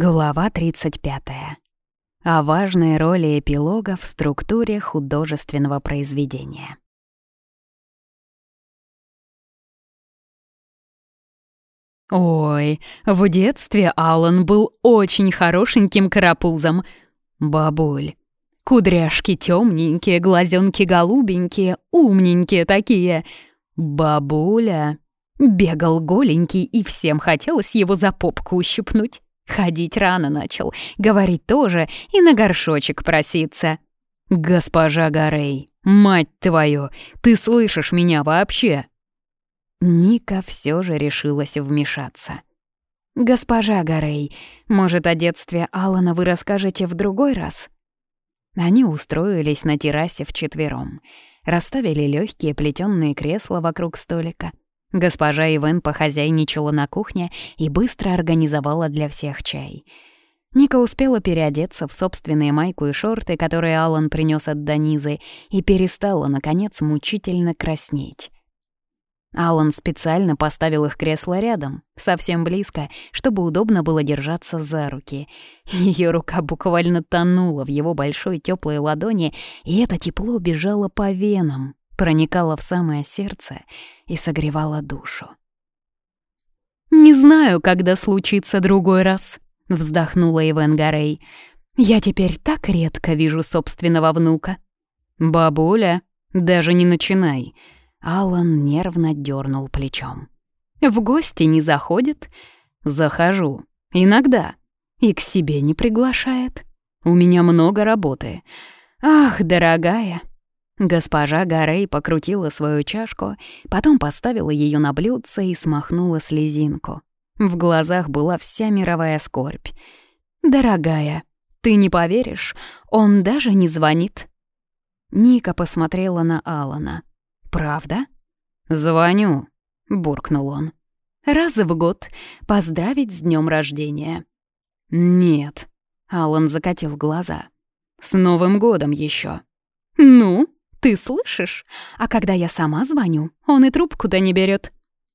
Глава 35. О важной роли эпилога в структуре художественного произведения. Ой, в детстве Алан был очень хорошеньким карапузом. Бабуль. Кудряшки темненькие, глазенки голубенькие, умненькие такие. Бабуля. Бегал голенький, и всем хотелось его за попку ущипнуть. Ходить рано начал, говорить тоже и на горшочек проситься. «Госпожа Гарей, мать твою, ты слышишь меня вообще?» Ника все же решилась вмешаться. «Госпожа Гарей, может, о детстве Алана вы расскажете в другой раз?» Они устроились на террасе вчетвером, расставили легкие плетённые кресла вокруг столика — Госпожа Ивен похозяйничала на кухне и быстро организовала для всех чай. Ника успела переодеться в собственные майку и шорты, которые Алан принес от Данизы, и перестала, наконец, мучительно краснеть. Алан специально поставил их кресло рядом, совсем близко, чтобы удобно было держаться за руки. Ее рука буквально тонула в его большой теплой ладони, и это тепло бежало по венам, проникала в самое сердце и согревала душу. «Не знаю, когда случится другой раз», — вздохнула Ивен Гарей. «Я теперь так редко вижу собственного внука». «Бабуля, даже не начинай», — Алан нервно дернул плечом. «В гости не заходит?» «Захожу. Иногда. И к себе не приглашает. У меня много работы. Ах, дорогая, Госпожа Гарей покрутила свою чашку, потом поставила ее на блюдце и смахнула слезинку. В глазах была вся мировая скорбь. «Дорогая, ты не поверишь, он даже не звонит». Ника посмотрела на Алана. «Правда?» «Звоню», — буркнул он. «Раз в год поздравить с днем рождения». «Нет», — Алан закатил глаза. «С Новым годом еще. «Ну?» Ты слышишь? А когда я сама звоню, он и трубку-то не берет.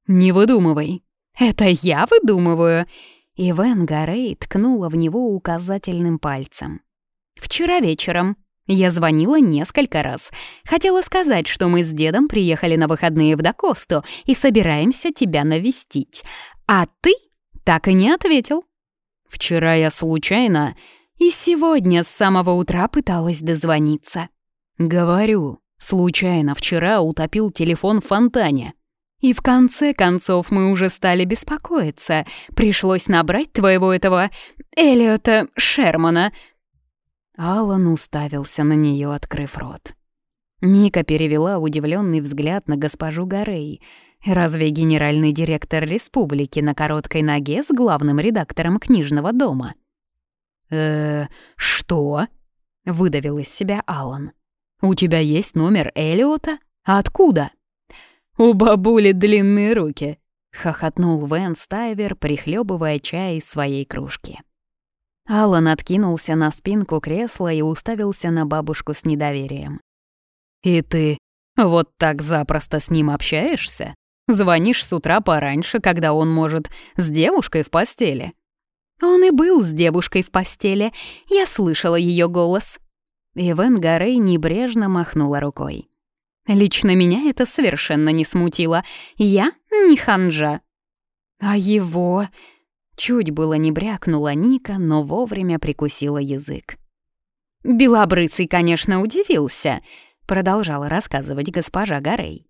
Не выдумывай. Это я выдумываю. И Вен Гарей ткнула в него указательным пальцем. Вчера вечером я звонила несколько раз. Хотела сказать, что мы с дедом приехали на выходные в Дакосту и собираемся тебя навестить. А ты так и не ответил. Вчера я случайно и сегодня с самого утра пыталась дозвониться. Говорю, случайно вчера утопил телефон в фонтане. И в конце концов мы уже стали беспокоиться. Пришлось набрать твоего этого Элиота Шермана. Алан уставился на нее, открыв рот. Ника перевела удивленный взгляд на госпожу Гарей. Разве генеральный директор республики на короткой ноге с главным редактором книжного дома? «Э, что?» — выдавил из себя Алан. «У тебя есть номер Элиота? Откуда?» «У бабули длинные руки», — хохотнул Вэн Стайвер, прихлебывая чай из своей кружки. Алан откинулся на спинку кресла и уставился на бабушку с недоверием. «И ты вот так запросто с ним общаешься? Звонишь с утра пораньше, когда он может с девушкой в постели?» «Он и был с девушкой в постели. Я слышала ее голос», Ивен Гарей небрежно махнула рукой. «Лично меня это совершенно не смутило. Я не ханжа». «А его...» Чуть было не брякнула Ника, но вовремя прикусила язык. «Белобрысый, конечно, удивился», — продолжала рассказывать госпожа Гарей.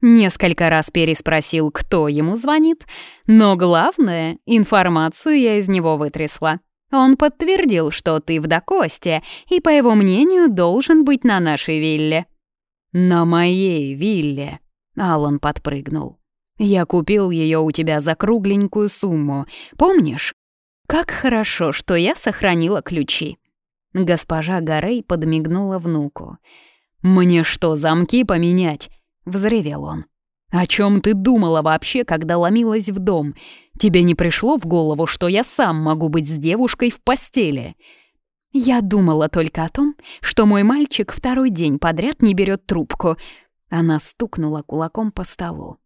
Несколько раз переспросил, кто ему звонит, но главное, информацию я из него вытрясла. Он подтвердил, что ты в Дакосте и, по его мнению, должен быть на нашей вилле». «На моей вилле», — Алан подпрыгнул. «Я купил ее у тебя за кругленькую сумму. Помнишь? Как хорошо, что я сохранила ключи». Госпожа Гарей подмигнула внуку. «Мне что, замки поменять?» — взревел он. «О чем ты думала вообще, когда ломилась в дом? Тебе не пришло в голову, что я сам могу быть с девушкой в постели?» «Я думала только о том, что мой мальчик второй день подряд не берет трубку». Она стукнула кулаком по столу.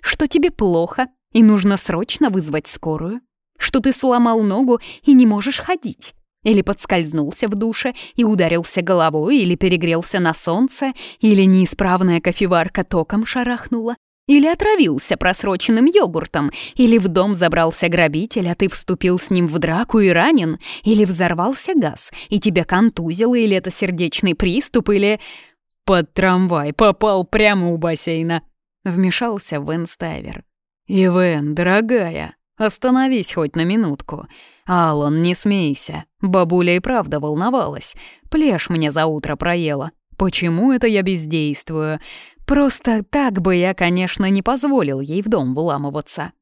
«Что тебе плохо, и нужно срочно вызвать скорую? что ты сломал ногу и не можешь ходить. Или подскользнулся в душе и ударился головой, или перегрелся на солнце, или неисправная кофеварка током шарахнула, или отравился просроченным йогуртом, или в дом забрался грабитель, а ты вступил с ним в драку и ранен, или взорвался газ, и тебя контузило, или это сердечный приступ, или... Под трамвай попал прямо у бассейна. Вмешался Вен Стайвер. «Ивен, дорогая, остановись хоть на минутку. Алан, не смейся. Бабуля и правда волновалась. Плешь мне за утро проела. Почему это я бездействую? Просто так бы я, конечно, не позволил ей в дом вламываться».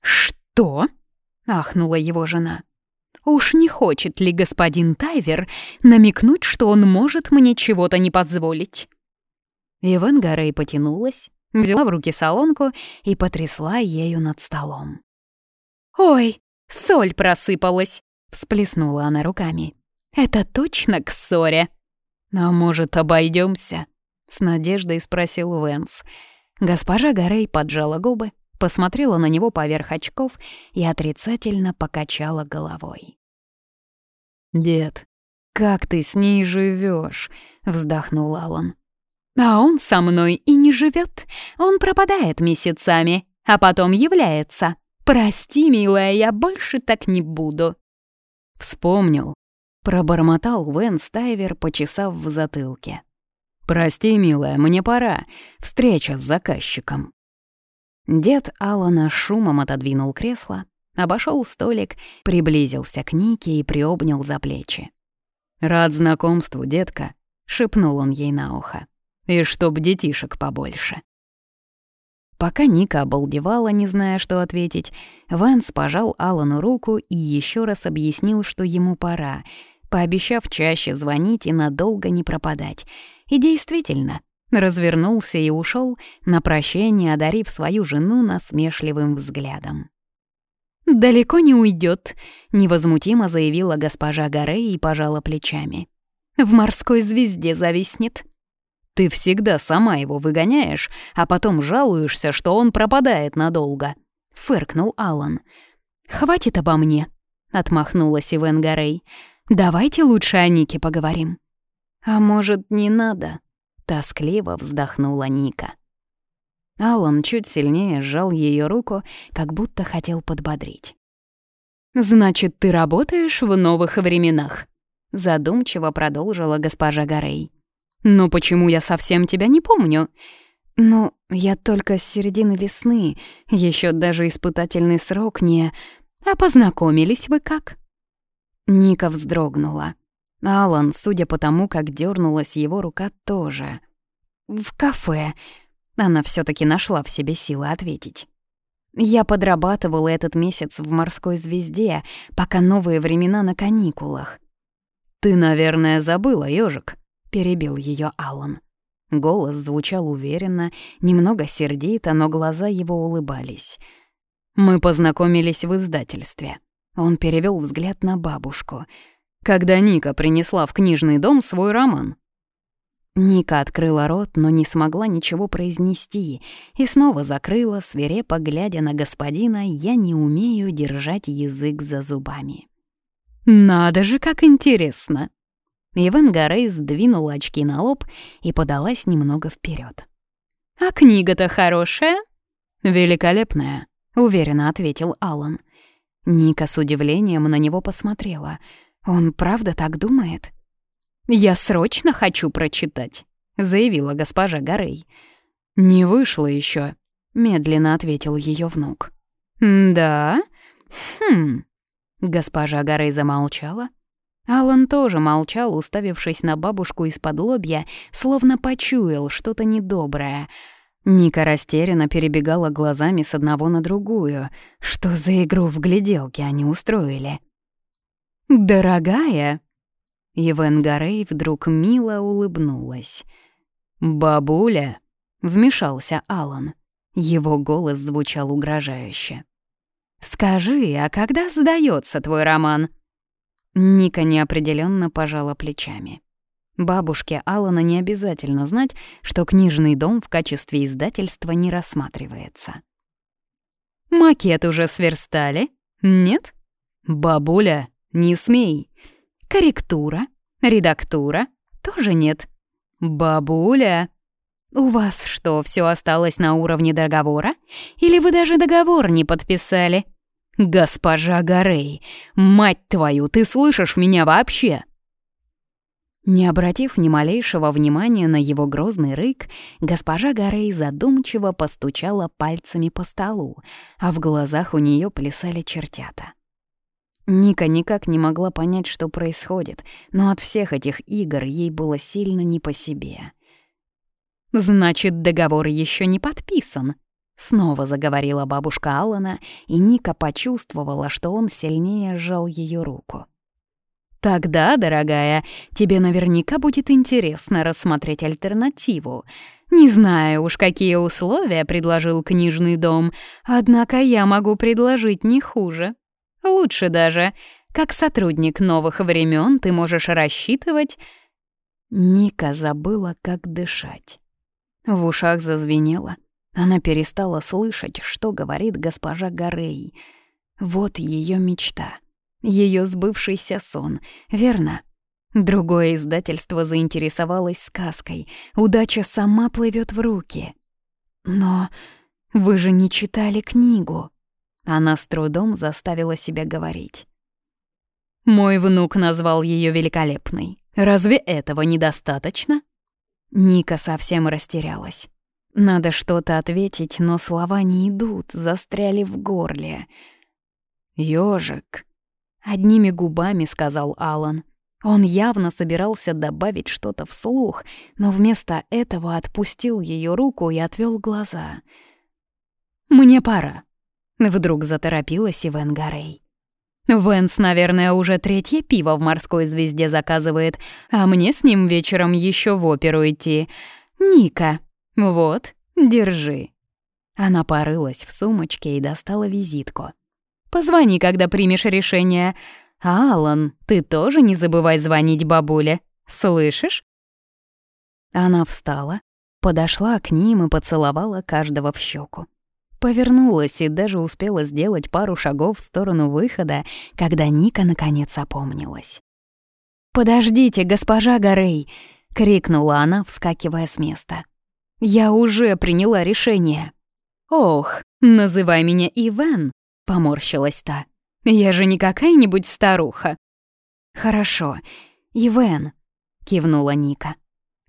«Что?» — ахнула его жена. «Уж не хочет ли господин Тайвер намекнуть, что он может мне чего-то не позволить?» Иван Гарей потянулась, взяла в руки солонку и потрясла ею над столом. «Ой, соль просыпалась!» — всплеснула она руками. «Это точно к ссоре?» «А может, обойдемся? С надеждой спросил Венс. Госпожа Гарей поджала губы, посмотрела на него поверх очков и отрицательно покачала головой. «Дед, как ты с ней живешь? вздохнул Алан. «А он со мной и не живет. Он пропадает месяцами, а потом является. Прости, милая, я больше так не буду». Вспомнил. Пробормотал Вен Стайвер, почесав в затылке. «Прости, милая, мне пора. Встреча с заказчиком». Дед Алана шумом отодвинул кресло, обошел столик, приблизился к Нике и приобнял за плечи. «Рад знакомству, детка», — шепнул он ей на ухо. «И чтоб детишек побольше». Пока Ника обалдевала, не зная, что ответить, Ванс пожал Алану руку и еще раз объяснил, что ему пора, пообещав чаще звонить и надолго не пропадать — и действительно, развернулся и ушел, на прощение одарив свою жену насмешливым взглядом. «Далеко не уйдет, невозмутимо заявила госпожа Гарей и пожала плечами. «В морской звезде зависнет». «Ты всегда сама его выгоняешь, а потом жалуешься, что он пропадает надолго», — фыркнул Алан. «Хватит обо мне», — отмахнулась Ивен Гарей. «Давайте лучше о Нике поговорим». «А может, не надо?» — тоскливо вздохнула Ника. Алан чуть сильнее сжал ее руку, как будто хотел подбодрить. «Значит, ты работаешь в новых временах?» — задумчиво продолжила госпожа Гарей. «Но почему я совсем тебя не помню?» «Ну, я только с середины весны, еще даже испытательный срок не... А познакомились вы как?» Ника вздрогнула. Алан, судя по тому, как дернулась его рука, тоже. «В кафе». Она все таки нашла в себе силы ответить. «Я подрабатывала этот месяц в «Морской звезде», пока новые времена на каникулах». «Ты, наверное, забыла, ежик, перебил ее Алан. Голос звучал уверенно, немного сердито, но глаза его улыбались. «Мы познакомились в издательстве». Он перевел взгляд на бабушку — когда Ника принесла в книжный дом свой роман. Ника открыла рот, но не смогла ничего произнести и снова закрыла, свирепо глядя на господина «Я не умею держать язык за зубами». «Надо же, как интересно!» Ивен Гарей сдвинула очки на лоб и подалась немного вперед. «А книга-то хорошая?» «Великолепная», — уверенно ответил Алан. Ника с удивлением на него посмотрела — он правда так думает? «Я срочно хочу прочитать», — заявила госпожа Гарей. «Не вышло еще, медленно ответил ее внук. «Да? Хм...» Госпожа Гарей замолчала. Алан тоже молчал, уставившись на бабушку из-под лобья, словно почуял что-то недоброе. Ника растерянно перебегала глазами с одного на другую. Что за игру в гляделке они устроили? «Дорогая!» Ивен Гарей вдруг мило улыбнулась. «Бабуля!» — вмешался Алан. Его голос звучал угрожающе. «Скажи, а когда сдается твой роман?» Ника неопределенно пожала плечами. Бабушке Алана не обязательно знать, что книжный дом в качестве издательства не рассматривается. «Макет уже сверстали? Нет?» «Бабуля, не смей!» «Корректура, редактура, тоже нет». «Бабуля!» «У вас что, все осталось на уровне договора? Или вы даже договор не подписали?» «Госпожа Гарей, мать твою, ты слышишь меня вообще?» Не обратив ни малейшего внимания на его грозный рык, госпожа Гарей задумчиво постучала пальцами по столу, а в глазах у нее плясали чертята. Ника никак не могла понять, что происходит, но от всех этих игр ей было сильно не по себе. «Значит, договор еще не подписан», — снова заговорила бабушка Алана, и Ника почувствовала, что он сильнее сжал ее руку. «Тогда, дорогая, тебе наверняка будет интересно рассмотреть альтернативу. Не знаю уж, какие условия предложил книжный дом, однако я могу предложить не хуже». Лучше даже. Как сотрудник новых времен ты можешь рассчитывать...» Ника забыла, как дышать. В ушах зазвенело. Она перестала слышать, что говорит госпожа Гарей. Вот ее мечта. Ее сбывшийся сон, верно? Другое издательство заинтересовалось сказкой. Удача сама плывет в руки. Но вы же не читали книгу. Она с трудом заставила себя говорить. «Мой внук назвал ее великолепной. Разве этого недостаточно?» Ника совсем растерялась. Надо что-то ответить, но слова не идут, застряли в горле. «Ёжик», — одними губами сказал Алан. Он явно собирался добавить что-то вслух, но вместо этого отпустил ее руку и отвел глаза. «Мне пора», Вдруг заторопилась Ивен Гарей. Венс, наверное, уже третье пиво в морской звезде заказывает, а мне с ним вечером еще в оперу идти. Ника, вот, держи. Она порылась в сумочке и достала визитку. Позвони, когда примешь решение. Алан, ты тоже не забывай звонить бабуле. Слышишь? Она встала, подошла к ним и поцеловала каждого в щеку. Повернулась и даже успела сделать пару шагов в сторону выхода, когда Ника наконец опомнилась. «Подождите, госпожа Горей!» — крикнула она, вскакивая с места. «Я уже приняла решение». «Ох, называй меня Ивен!» — поморщилась та. «Я же не какая-нибудь старуха». «Хорошо, Ивен», — кивнула Ника.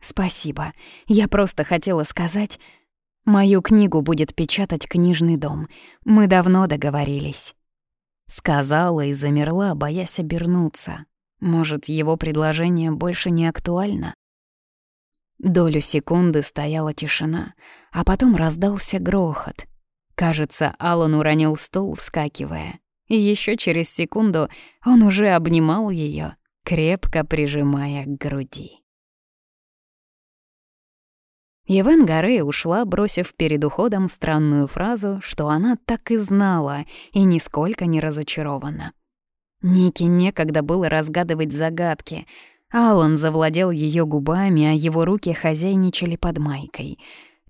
«Спасибо. Я просто хотела сказать, Мою книгу будет печатать книжный дом. Мы давно договорились». Сказала и замерла, боясь обернуться. Может, его предложение больше не актуально? Долю секунды стояла тишина, а потом раздался грохот. Кажется, Алан уронил стол, вскакивая. И еще через секунду он уже обнимал ее, крепко прижимая к груди. Евен Гаре ушла, бросив перед уходом странную фразу, что она так и знала и нисколько не разочарована. Нике некогда было разгадывать загадки. Алан завладел ее губами, а его руки хозяйничали под майкой.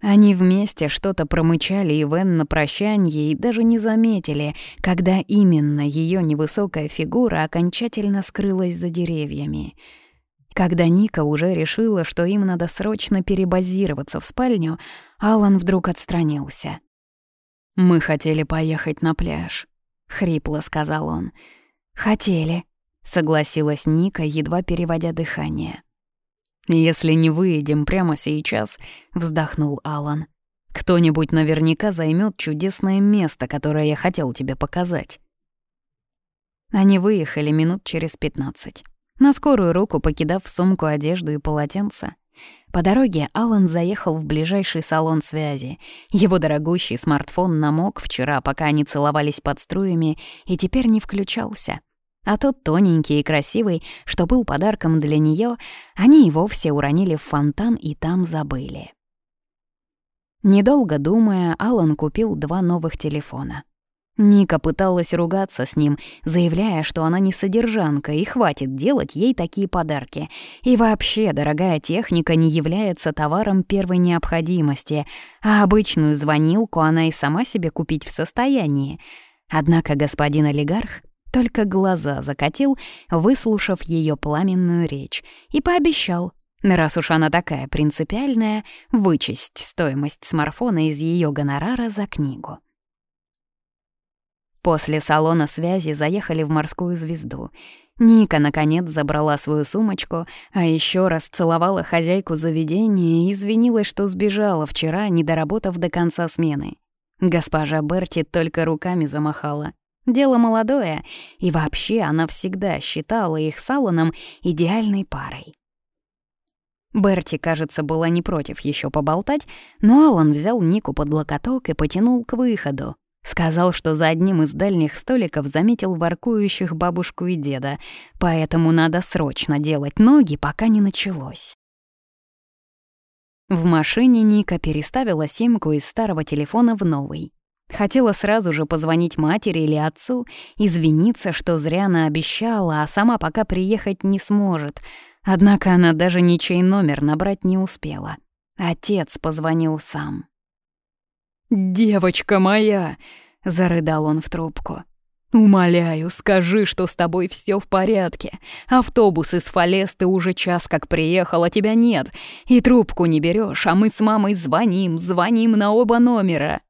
Они вместе что-то промычали Ивен на прощанье и даже не заметили, когда именно ее невысокая фигура окончательно скрылась за деревьями — когда Ника уже решила, что им надо срочно перебазироваться в спальню, Алан вдруг отстранился. «Мы хотели поехать на пляж», — хрипло сказал он. «Хотели», — согласилась Ника, едва переводя дыхание. «Если не выедем прямо сейчас», — вздохнул Алан, «кто-нибудь наверняка займет чудесное место, которое я хотел тебе показать». Они выехали минут через пятнадцать на скорую руку покидав в сумку одежду и полотенце. По дороге Алан заехал в ближайший салон связи. Его дорогущий смартфон намок вчера, пока они целовались под струями, и теперь не включался. А тот тоненький и красивый, что был подарком для нее, они и вовсе уронили в фонтан и там забыли. Недолго думая, Алан купил два новых телефона. Ника пыталась ругаться с ним, заявляя, что она не содержанка и хватит делать ей такие подарки. И вообще, дорогая техника не является товаром первой необходимости, а обычную звонилку она и сама себе купить в состоянии. Однако господин олигарх только глаза закатил, выслушав ее пламенную речь, и пообещал, раз уж она такая принципиальная, вычесть стоимость смартфона из ее гонорара за книгу. После салона связи заехали в «Морскую звезду». Ника, наконец, забрала свою сумочку, а еще раз целовала хозяйку заведения и извинилась, что сбежала вчера, не доработав до конца смены. Госпожа Берти только руками замахала. Дело молодое, и вообще она всегда считала их с Алланом идеальной парой. Берти, кажется, была не против еще поболтать, но Аллан взял Нику под локоток и потянул к выходу. Сказал, что за одним из дальних столиков заметил воркующих бабушку и деда, поэтому надо срочно делать ноги, пока не началось. В машине Ника переставила симку из старого телефона в новый. Хотела сразу же позвонить матери или отцу, извиниться, что зря она обещала, а сама пока приехать не сможет. Однако она даже ничей номер набрать не успела. Отец позвонил сам. «Девочка моя!» — зарыдал он в трубку. «Умоляю, скажи, что с тобой все в порядке. Автобус из Фалесты уже час как приехал, а тебя нет. И трубку не берешь, а мы с мамой звоним, звоним на оба номера».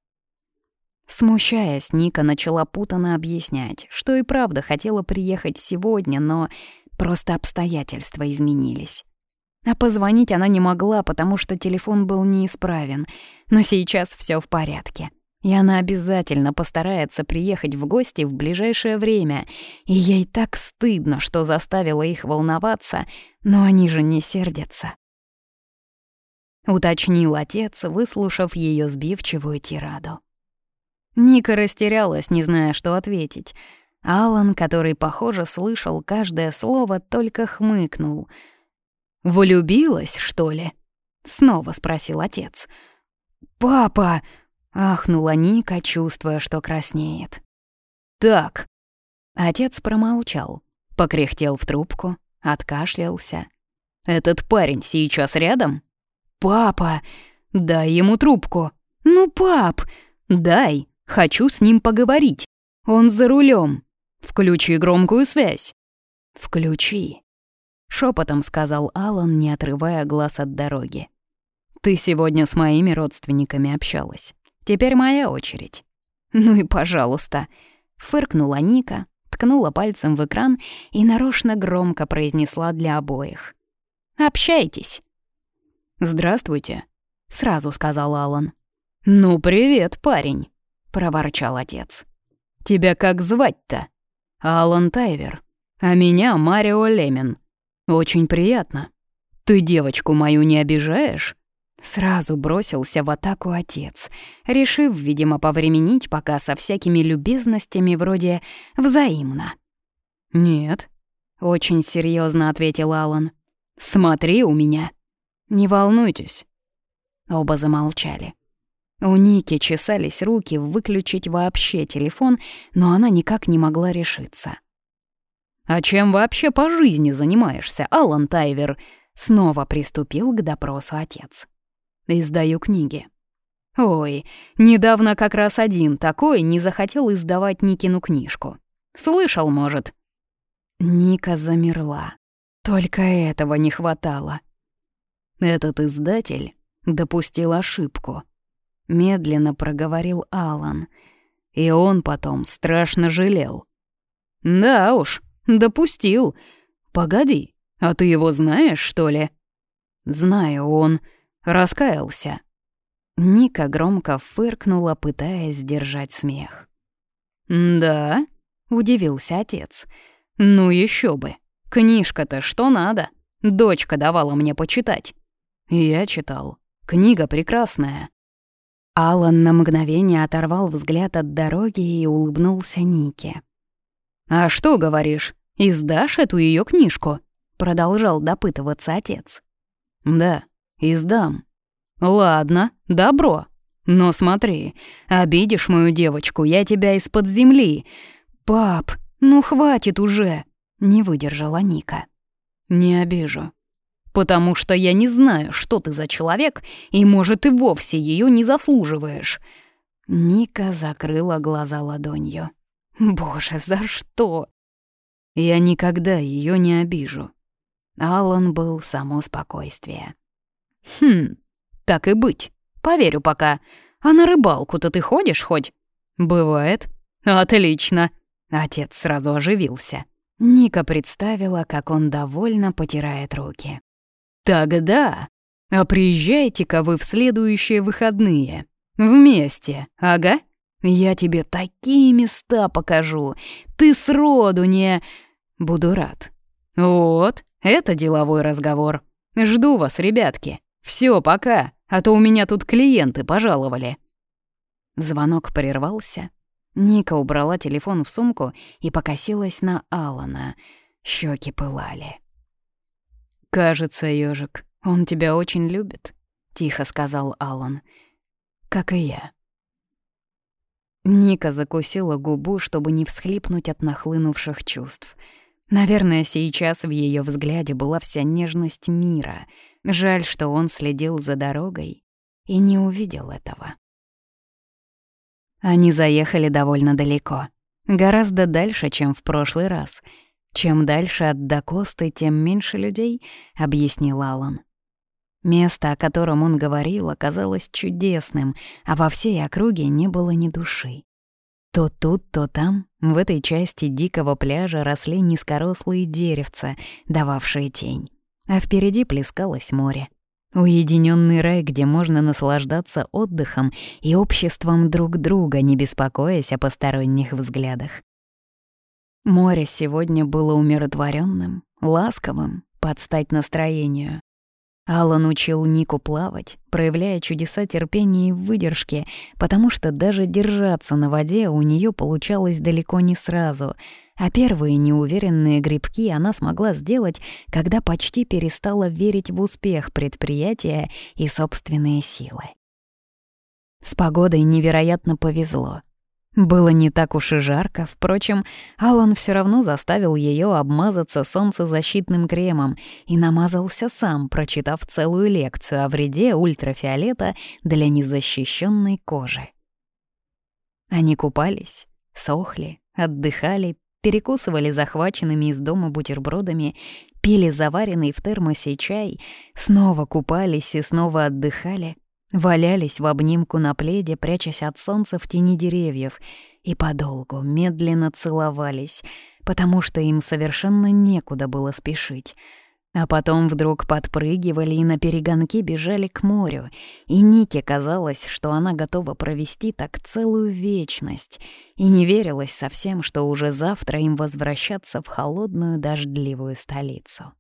Смущаясь, Ника начала путанно объяснять, что и правда хотела приехать сегодня, но просто обстоятельства изменились. А позвонить она не могла, потому что телефон был неисправен. Но сейчас все в порядке. И она обязательно постарается приехать в гости в ближайшее время. И ей так стыдно, что заставила их волноваться, но они же не сердятся. Уточнил отец, выслушав ее сбивчивую тираду. Ника растерялась, не зная, что ответить. Алан, который, похоже, слышал каждое слово, только хмыкнул — «Влюбилась, что ли?» — снова спросил отец. «Папа!» — ахнула Ника, чувствуя, что краснеет. «Так». Отец промолчал, покряхтел в трубку, откашлялся. «Этот парень сейчас рядом?» «Папа! Дай ему трубку!» «Ну, пап! Дай! Хочу с ним поговорить! Он за рулем. Включи громкую связь!» «Включи!» шепотом сказал Алан, не отрывая глаз от дороги. Ты сегодня с моими родственниками общалась. Теперь моя очередь. Ну и пожалуйста, фыркнула Ника, ткнула пальцем в экран и нарочно громко произнесла для обоих. «Общайтесь». «Здравствуйте», — сразу сказал Алан. «Ну, привет, парень», — проворчал отец. «Тебя как звать-то?» «Алан Тайвер. А меня Марио Лемин. «Очень приятно. Ты девочку мою не обижаешь?» Сразу бросился в атаку отец, решив, видимо, повременить пока со всякими любезностями вроде «взаимно». «Нет», — очень серьезно ответил Алан. «Смотри у меня». «Не волнуйтесь». Оба замолчали. У Ники чесались руки выключить вообще телефон, но она никак не могла решиться. «А чем вообще по жизни занимаешься, Алан Тайвер?» Снова приступил к допросу отец. «Издаю книги». «Ой, недавно как раз один такой не захотел издавать Никину книжку. Слышал, может?» Ника замерла. Только этого не хватало. Этот издатель допустил ошибку. Медленно проговорил Алан. И он потом страшно жалел. «Да уж, «Допустил. Погоди, а ты его знаешь, что ли?» «Знаю, он раскаялся». Ника громко фыркнула, пытаясь сдержать смех. «Да?» — удивился отец. «Ну еще бы. Книжка-то что надо? Дочка давала мне почитать». Я читал. Книга прекрасная. Алан на мгновение оторвал взгляд от дороги и улыбнулся Нике. «А что, говоришь, издашь эту ее книжку?» — продолжал допытываться отец. «Да, издам». «Ладно, добро. Но смотри, обидишь мою девочку, я тебя из-под земли». «Пап, ну хватит уже!» — не выдержала Ника. «Не обижу. Потому что я не знаю, что ты за человек, и, может, и вовсе ее не заслуживаешь». Ника закрыла глаза ладонью. Боже, за что? Я никогда ее не обижу. Алан был само спокойствие. Хм, так и быть. Поверю пока. А на рыбалку-то ты ходишь хоть? Бывает. Отлично. Отец сразу оживился. Ника представила, как он довольно потирает руки. «Тогда, а приезжайте-ка вы в следующие выходные. Вместе, ага? Я тебе такие места покажу. Ты сроду не...» «Буду рад». «Вот, это деловой разговор. Жду вас, ребятки. Все, пока, а то у меня тут клиенты пожаловали». Звонок прервался. Ника убрала телефон в сумку и покосилась на Алана. Щеки пылали. «Кажется, ежик, он тебя очень любит», — тихо сказал Алан. «Как и я». Ника закусила губу, чтобы не всхлипнуть от нахлынувших чувств. Наверное, сейчас в ее взгляде была вся нежность мира. Жаль, что он следил за дорогой и не увидел этого. Они заехали довольно далеко. Гораздо дальше, чем в прошлый раз. Чем дальше от Дакосты, тем меньше людей, — объяснил Алан. Место, о котором он говорил, оказалось чудесным, а во всей округе не было ни души. То тут, то там, в этой части дикого пляжа росли низкорослые деревца, дававшие тень. А впереди плескалось море. Уединенный рай, где можно наслаждаться отдыхом и обществом друг друга, не беспокоясь о посторонних взглядах. Море сегодня было умиротворенным, ласковым, под стать настроению. Алан учил Нику плавать, проявляя чудеса терпения и выдержки, потому что даже держаться на воде у нее получалось далеко не сразу, а первые неуверенные грибки она смогла сделать, когда почти перестала верить в успех предприятия и собственные силы. С погодой невероятно повезло. Было не так уж и жарко, впрочем, Алан все равно заставил ее обмазаться солнцезащитным кремом и намазался сам, прочитав целую лекцию о вреде ультрафиолета для незащищенной кожи. Они купались, сохли, отдыхали, перекусывали захваченными из дома бутербродами, пили заваренный в термосе чай, снова купались и снова отдыхали — Валялись в обнимку на пледе, прячась от солнца в тени деревьев, и подолгу медленно целовались, потому что им совершенно некуда было спешить. А потом вдруг подпрыгивали и на перегонки бежали к морю, и Нике казалось, что она готова провести так целую вечность, и не верилось совсем, что уже завтра им возвращаться в холодную дождливую столицу.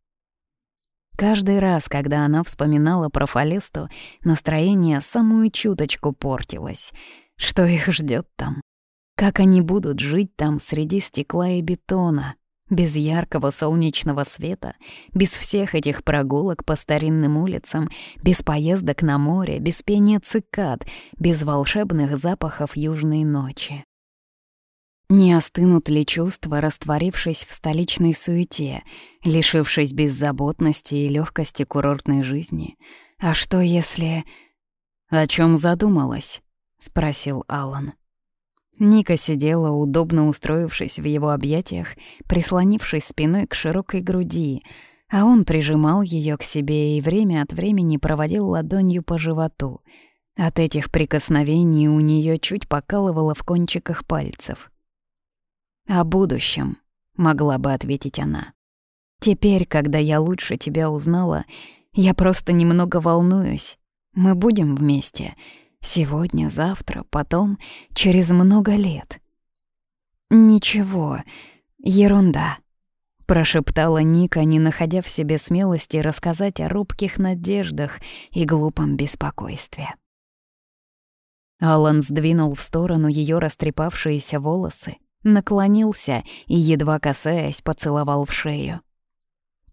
Каждый раз, когда она вспоминала про Фалесту, настроение самую чуточку портилось. Что их ждет там? Как они будут жить там среди стекла и бетона, без яркого солнечного света, без всех этих прогулок по старинным улицам, без поездок на море, без пения цикад, без волшебных запахов южной ночи? Не остынут ли чувства, растворившись в столичной суете, лишившись беззаботности и легкости курортной жизни? А что если... «О чем задумалась?» — спросил Алан. Ника сидела, удобно устроившись в его объятиях, прислонившись спиной к широкой груди, а он прижимал ее к себе и время от времени проводил ладонью по животу. От этих прикосновений у нее чуть покалывало в кончиках пальцев. «О будущем», — могла бы ответить она. «Теперь, когда я лучше тебя узнала, я просто немного волнуюсь. Мы будем вместе. Сегодня, завтра, потом, через много лет». «Ничего, ерунда», — прошептала Ника, не находя в себе смелости рассказать о робких надеждах и глупом беспокойстве. Алан сдвинул в сторону ее растрепавшиеся волосы, наклонился и, едва касаясь, поцеловал в шею.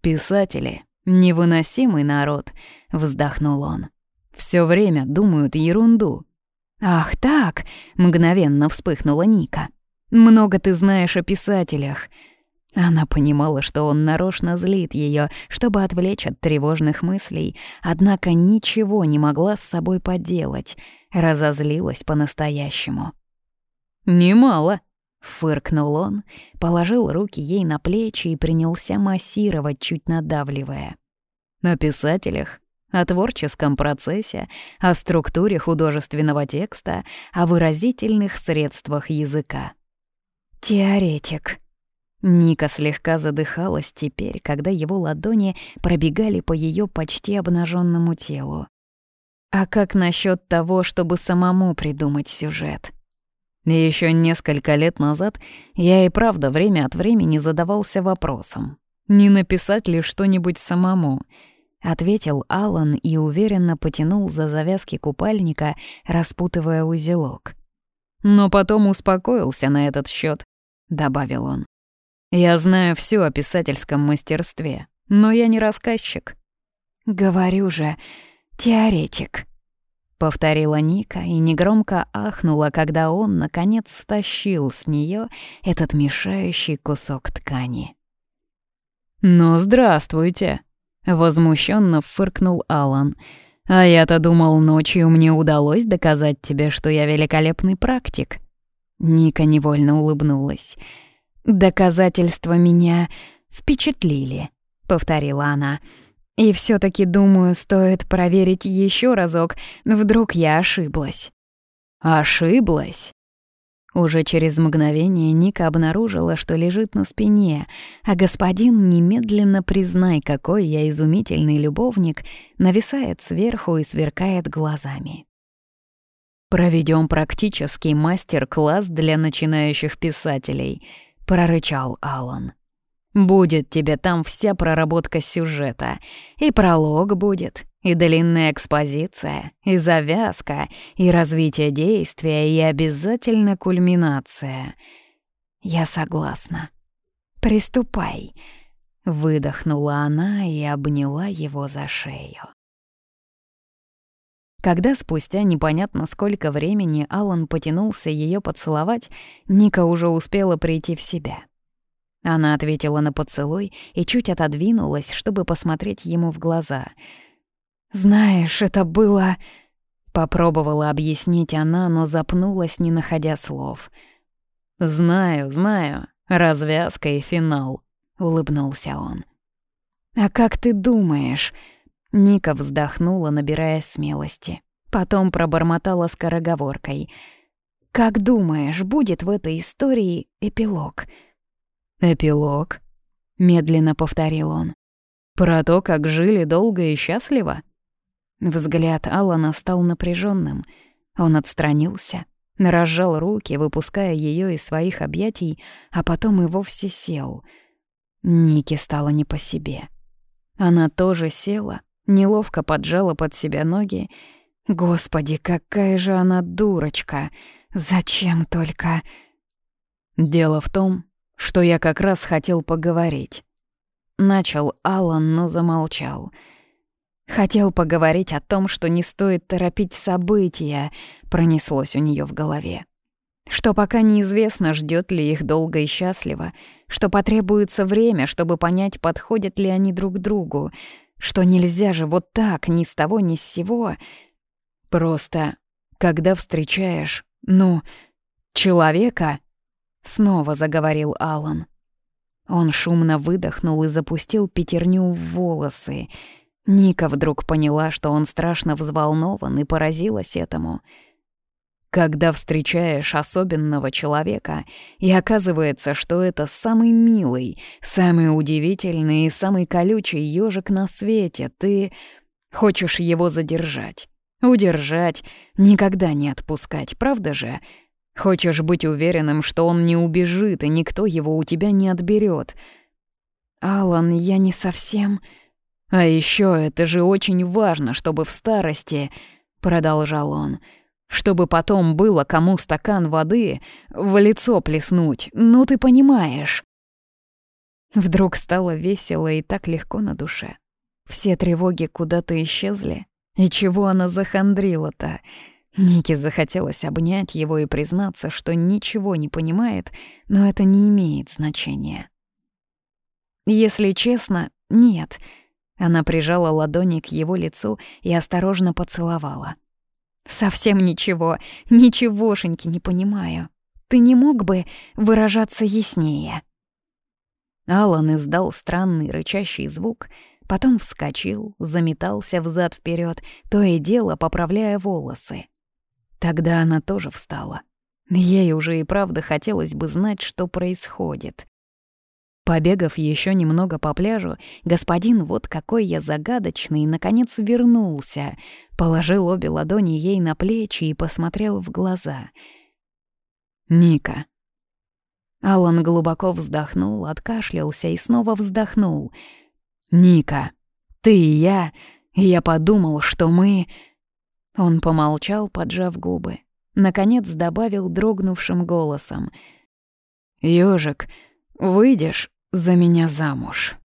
«Писатели — невыносимый народ», — вздохнул он. Все время думают ерунду». «Ах так!» — мгновенно вспыхнула Ника. «Много ты знаешь о писателях». Она понимала, что он нарочно злит ее, чтобы отвлечь от тревожных мыслей, однако ничего не могла с собой поделать, разозлилась по-настоящему. «Немало», Фыркнул он, положил руки ей на плечи и принялся массировать, чуть надавливая. «О писателях, о творческом процессе, о структуре художественного текста, о выразительных средствах языка». «Теоретик», Ника слегка задыхалась теперь, когда его ладони пробегали по ее почти обнаженному телу. А как насчет того, чтобы самому придумать сюжет? Еще несколько лет назад я и правда время от времени задавался вопросом, не написать ли что-нибудь самому, ответил Алан и уверенно потянул за завязки купальника, распутывая узелок. Но потом успокоился на этот счет, добавил он. Я знаю все о писательском мастерстве, но я не рассказчик. Говорю же, теоретик. Повторила Ника и негромко ахнула, когда он, наконец, стащил с нее этот мешающий кусок ткани. «Ну, здравствуйте!» — возмущенно фыркнул Алан. «А я-то думал, ночью мне удалось доказать тебе, что я великолепный практик». Ника невольно улыбнулась. «Доказательства меня впечатлили», — повторила она. «И все таки думаю, стоит проверить еще разок, вдруг я ошиблась». «Ошиблась?» Уже через мгновение Ника обнаружила, что лежит на спине, а господин, немедленно признай, какой я изумительный любовник, нависает сверху и сверкает глазами. Проведем практический мастер-класс для начинающих писателей — прорычал Алан. «Будет тебе там вся проработка сюжета. И пролог будет, и длинная экспозиция, и завязка, и развитие действия, и обязательно кульминация. Я согласна. Приступай». Выдохнула она и обняла его за шею. Когда спустя непонятно сколько времени Алан потянулся ее поцеловать, Ника уже успела прийти в себя. Она ответила на поцелуй и чуть отодвинулась, чтобы посмотреть ему в глаза. «Знаешь, это было...» Попробовала объяснить она, но запнулась, не находя слов. «Знаю, знаю. Развязка и финал», — улыбнулся он. «А как ты думаешь?» Ника вздохнула, набирая смелости. Потом пробормотала скороговоркой. «Как думаешь, будет в этой истории эпилог?» «Эпилог?» — медленно повторил он. «Про то, как жили долго и счастливо?» Взгляд Алана стал напряженным. Он отстранился, разжал руки, выпуская ее из своих объятий, а потом и вовсе сел. Нике стало не по себе. Она тоже села, неловко поджала под себя ноги. Господи, какая же она дурочка! Зачем только? Дело в том, что я как раз хотел поговорить. Начал Алан, но замолчал. Хотел поговорить о том, что не стоит торопить события, пронеслось у нее в голове. Что пока неизвестно, ждет ли их долго и счастливо, что потребуется время, чтобы понять, подходят ли они друг другу, что нельзя же вот так, ни с того, ни с сего. Просто, когда встречаешь, ну, человека, снова заговорил Алан. Он шумно выдохнул и запустил пятерню в волосы. Ника вдруг поняла, что он страшно взволнован и поразилась этому — когда встречаешь особенного человека, и оказывается, что это самый милый, самый удивительный и самый колючий ежик на свете, ты хочешь его задержать, удержать, никогда не отпускать, правда же? Хочешь быть уверенным, что он не убежит, и никто его у тебя не отберет. Алан, я не совсем... А еще это же очень важно, чтобы в старости, продолжал он, — чтобы потом было кому стакан воды в лицо плеснуть, ну ты понимаешь. Вдруг стало весело и так легко на душе. Все тревоги куда-то исчезли. И чего она захандрила-то? Нике захотелось обнять его и признаться, что ничего не понимает, но это не имеет значения. Если честно, нет. Она прижала ладони к его лицу и осторожно поцеловала. Совсем ничего, ничегошеньки не понимаю. ты не мог бы выражаться яснее?» Алан издал странный рычащий звук, потом вскочил, заметался взад вперед, то и дело поправляя волосы. Тогда она тоже встала. Ей уже и правда хотелось бы знать, что происходит. Побегав еще немного по пляжу, господин, вот какой я загадочный, наконец вернулся, положил обе ладони ей на плечи и посмотрел в глаза. «Ника». Алан глубоко вздохнул, откашлялся и снова вздохнул. «Ника, ты и я, я подумал, что мы...» Он помолчал, поджав губы. Наконец добавил дрогнувшим голосом. «Ёжик, выйдешь за меня замуж?»